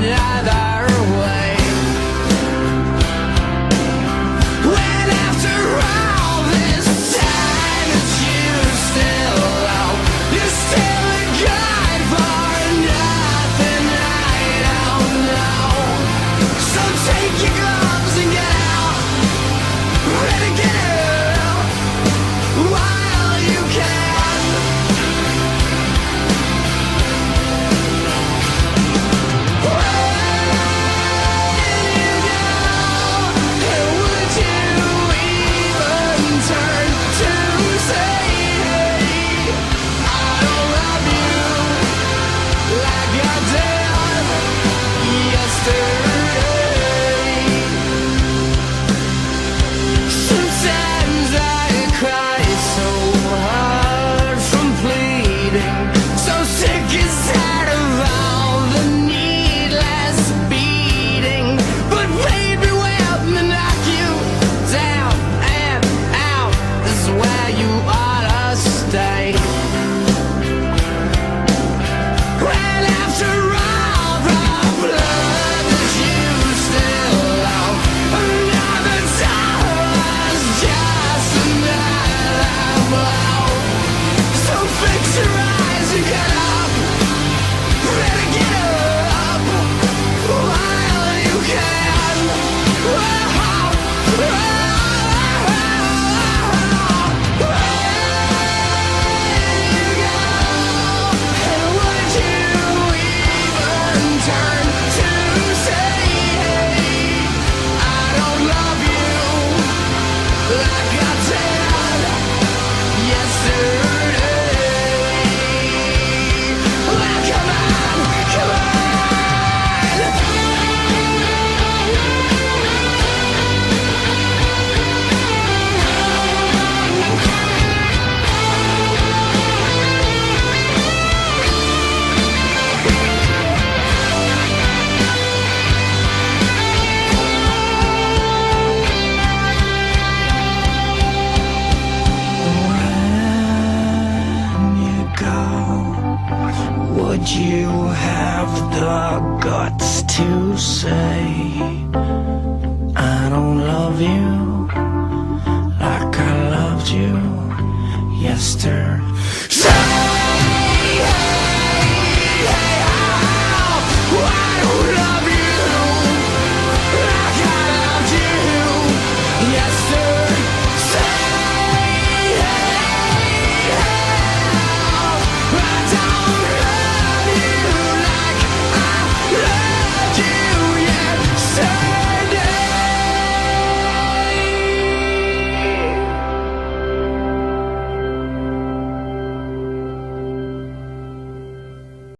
another way. you have the guts to say I don't love you like I loved you yesterday Yes, sir.